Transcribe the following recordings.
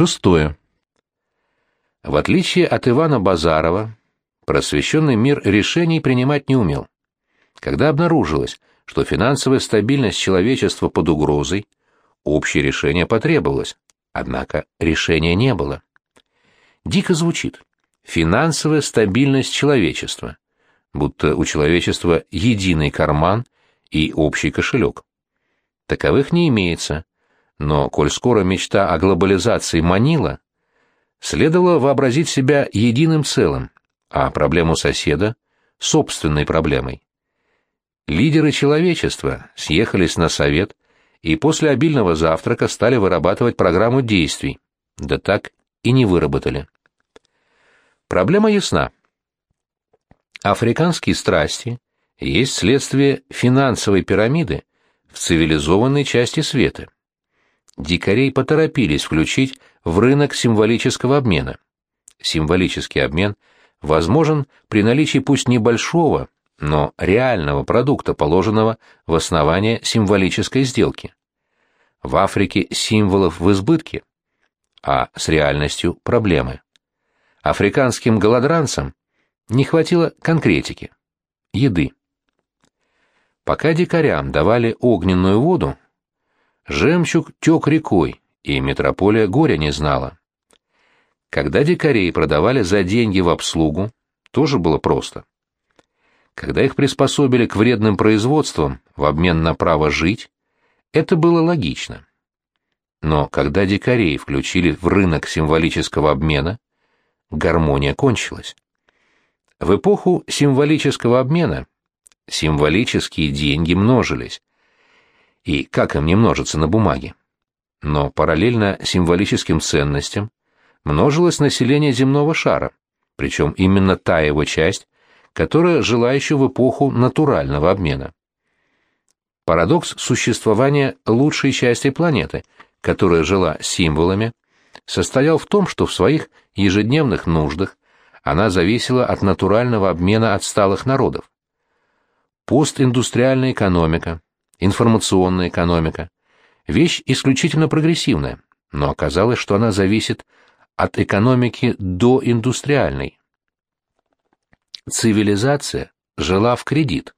Шестое. В отличие от Ивана Базарова, просвещенный мир решений принимать не умел. Когда обнаружилось, что финансовая стабильность человечества под угрозой, общее решение потребовалось, однако решения не было. Дико звучит. Финансовая стабильность человечества. Будто у человечества единый карман и общий кошелек. Таковых не имеется, но, коль скоро мечта о глобализации манила, следовало вообразить себя единым целым, а проблему соседа — собственной проблемой. Лидеры человечества съехались на совет и после обильного завтрака стали вырабатывать программу действий, да так и не выработали. Проблема ясна. Африканские страсти есть следствие финансовой пирамиды в цивилизованной части света. Дикарей поторопились включить в рынок символического обмена. Символический обмен возможен при наличии пусть небольшого, но реального продукта, положенного в основание символической сделки. В Африке символов в избытке, а с реальностью проблемы. Африканским голодранцам не хватило конкретики, еды. Пока дикарям давали огненную воду, жемчуг тек рекой, и метрополия горя не знала. Когда дикарей продавали за деньги в обслугу, тоже было просто. Когда их приспособили к вредным производствам в обмен на право жить, это было логично. Но когда дикарей включили в рынок символического обмена, гармония кончилась. В эпоху символического обмена символические деньги множились. И как им не множиться на бумаге? Но параллельно символическим ценностям множилось население земного шара, причем именно та его часть, которая жила еще в эпоху натурального обмена. Парадокс существования лучшей части планеты, которая жила символами, состоял в том, что в своих ежедневных нуждах она зависела от натурального обмена отсталых народов. Постиндустриальная экономика, информационная экономика – вещь исключительно прогрессивная, но оказалось, что она зависит от экономики доиндустриальной. Цивилизация жила в кредит,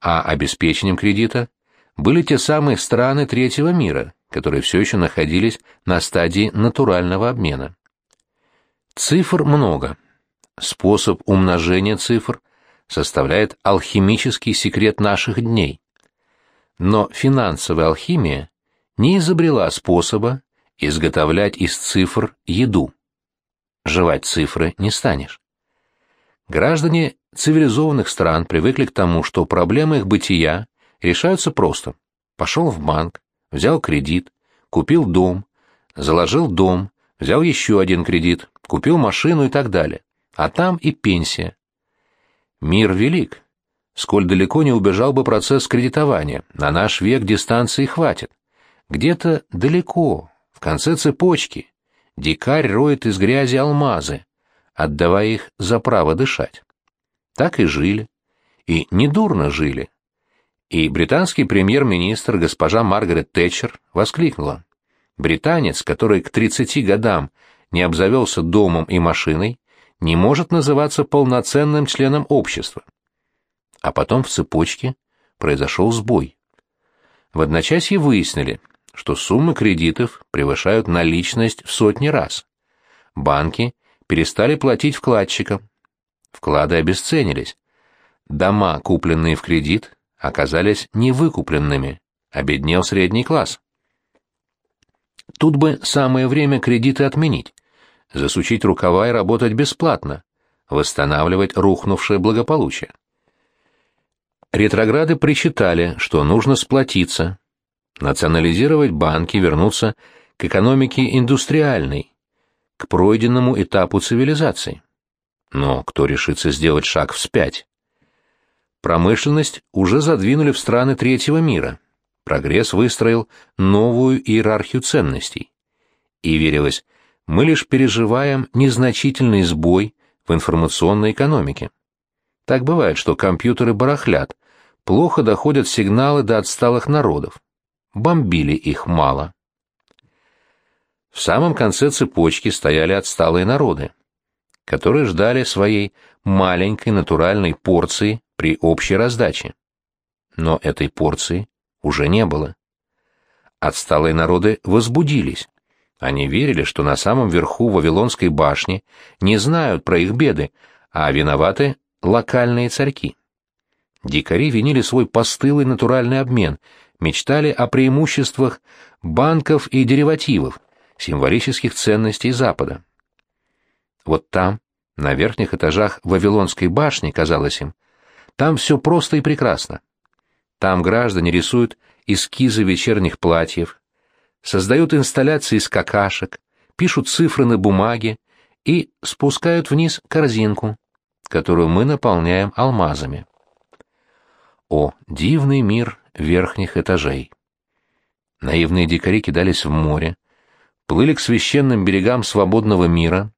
а обеспечением кредита были те самые страны третьего мира, которые все еще находились на стадии натурального обмена. Цифр много. Способ умножения цифр составляет алхимический секрет наших дней. Но финансовая алхимия не изобрела способа изготовлять из цифр еду. Жевать цифры не станешь. Граждане цивилизованных стран привыкли к тому, что проблемы их бытия решаются просто. Пошел в банк, взял кредит, купил дом, заложил дом, взял еще один кредит, купил машину и так далее. А там и пенсия. Мир велик. Сколь далеко не убежал бы процесс кредитования, на наш век дистанции хватит. Где-то далеко, в конце цепочки, дикарь роет из грязи алмазы, отдавая их за право дышать. Так и жили. И недурно жили. И британский премьер-министр госпожа Маргарет Тэтчер воскликнула. Британец, который к 30 годам не обзавелся домом и машиной, не может называться полноценным членом общества. А потом в цепочке произошел сбой. В одночасье выяснили, что суммы кредитов превышают наличность в сотни раз. Банки перестали платить вкладчикам. Вклады обесценились. Дома, купленные в кредит, оказались невыкупленными, обеднел средний класс. Тут бы самое время кредиты отменить, засучить рукава и работать бесплатно, восстанавливать рухнувшее благополучие. Ретрограды причитали, что нужно сплотиться, национализировать банки, вернуться к экономике индустриальной, к пройденному этапу цивилизации. Но кто решится сделать шаг вспять? Промышленность уже задвинули в страны третьего мира. Прогресс выстроил новую иерархию ценностей. И верилось, мы лишь переживаем незначительный сбой в информационной экономике. Так бывает, что компьютеры барахлят, плохо доходят сигналы до отсталых народов. Бомбили их мало. В самом конце цепочки стояли отсталые народы, которые ждали своей маленькой натуральной порции при общей раздаче. Но этой порции уже не было. Отсталые народы возбудились. Они верили, что на самом верху Вавилонской башни не знают про их беды, а виноваты локальные царьки. Дикари винили свой постылый натуральный обмен, мечтали о преимуществах банков и деривативов, символических ценностей Запада. Вот там, на верхних этажах Вавилонской башни, казалось им, там все просто и прекрасно. Там граждане рисуют эскизы вечерних платьев, создают инсталляции из какашек, пишут цифры на бумаге и спускают вниз корзинку, которую мы наполняем алмазами. О, дивный мир верхних этажей! Наивные дикари кидались в море, плыли к священным берегам свободного мира,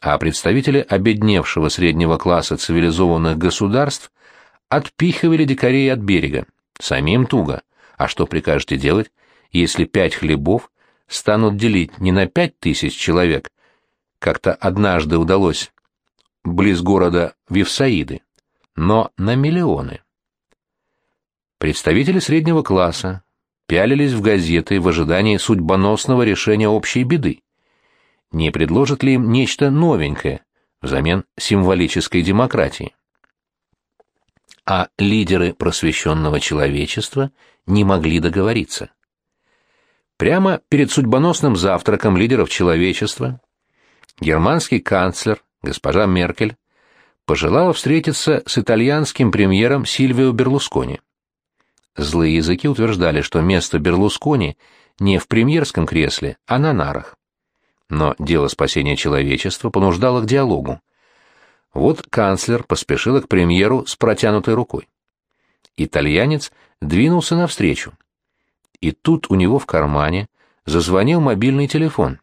а представители обедневшего среднего класса цивилизованных государств отпихивали дикарей от берега. Самим туго. А что прикажете делать, если пять хлебов станут делить не на пять тысяч человек, как-то однажды удалось близ города Вифсаиды, но на миллионы? Представители среднего класса пялились в газеты в ожидании судьбоносного решения общей беды. Не предложат ли им нечто новенькое взамен символической демократии? А лидеры просвещенного человечества не могли договориться. Прямо перед судьбоносным завтраком лидеров человечества германский канцлер, госпожа Меркель, пожелала встретиться с итальянским премьером Сильвио Берлускони. Злые языки утверждали, что место Берлускони не в премьерском кресле, а на нарах. Но дело спасения человечества понуждало к диалогу. Вот канцлер поспешила к премьеру с протянутой рукой. Итальянец двинулся навстречу. И тут у него в кармане зазвонил мобильный телефон.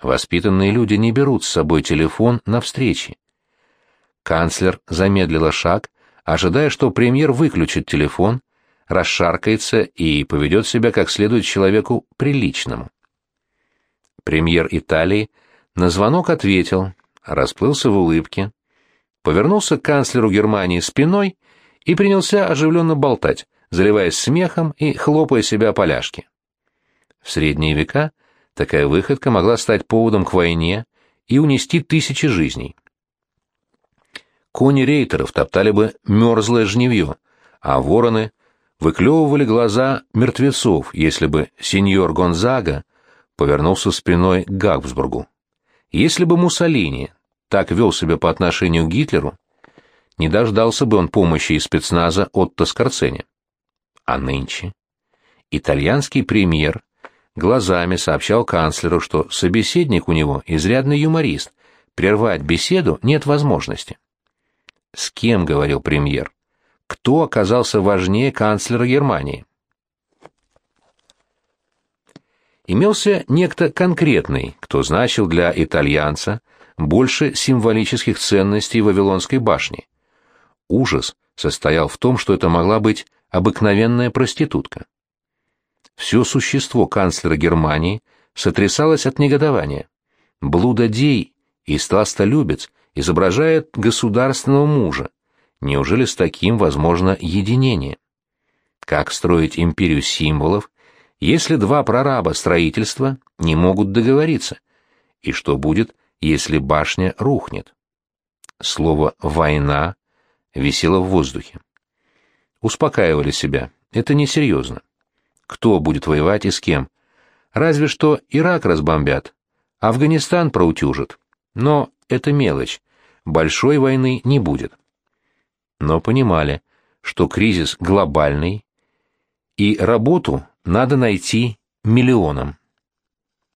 Воспитанные люди не берут с собой телефон на встречи. Канцлер замедлила шаг, ожидая, что премьер выключит телефон, расшаркается и поведет себя как следует человеку приличному. Премьер Италии на звонок ответил, расплылся в улыбке, повернулся к канцлеру Германии спиной и принялся оживленно болтать, заливаясь смехом и хлопая себя по ляжке. В средние века такая выходка могла стать поводом к войне и унести тысячи жизней. Кони рейтеров топтали бы мерзлое жневье, а вороны выклевывали глаза мертвецов, если бы сеньор Гонзага повернулся спиной к Габсбургу. Если бы Муссолини так вел себя по отношению к Гитлеру, не дождался бы он помощи из спецназа Отто Скорцени. А нынче итальянский премьер глазами сообщал канцлеру, что собеседник у него изрядный юморист, прервать беседу нет возможности. «С кем?» — говорил премьер кто оказался важнее канцлера Германии. Имелся некто конкретный, кто значил для итальянца больше символических ценностей Вавилонской башни. Ужас состоял в том, что это могла быть обыкновенная проститутка. Все существо канцлера Германии сотрясалось от негодования. Блудодей и сластолюбец изображает государственного мужа, Неужели с таким возможно единение? Как строить империю символов, если два прораба строительства не могут договориться? И что будет, если башня рухнет? Слово «война» висело в воздухе. Успокаивали себя. Это несерьезно. Кто будет воевать и с кем? Разве что Ирак разбомбят, Афганистан проутюжат. Но это мелочь. Большой войны не будет но понимали, что кризис глобальный, и работу надо найти миллионам.